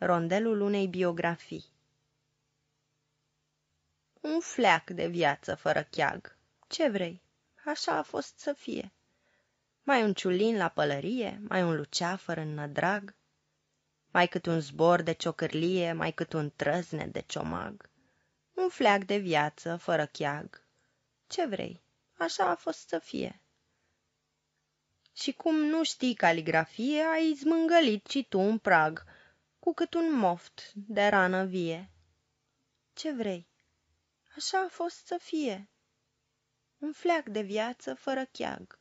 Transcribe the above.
Rondelul unei biografii Un fleac de viață fără cheag, ce vrei, așa a fost să fie. Mai un ciulin la pălărie, mai un luceafăr în nădrag, mai cât un zbor de ciocârlie, mai cât un trăzne de ciomag. Un fleac de viață fără cheag, ce vrei, așa a fost să fie. Și cum nu știi caligrafie, ai zmângălit și tu un prag, cu cât un moft de rană vie. Ce vrei? Așa a fost să fie. Un fleac de viață fără cheag.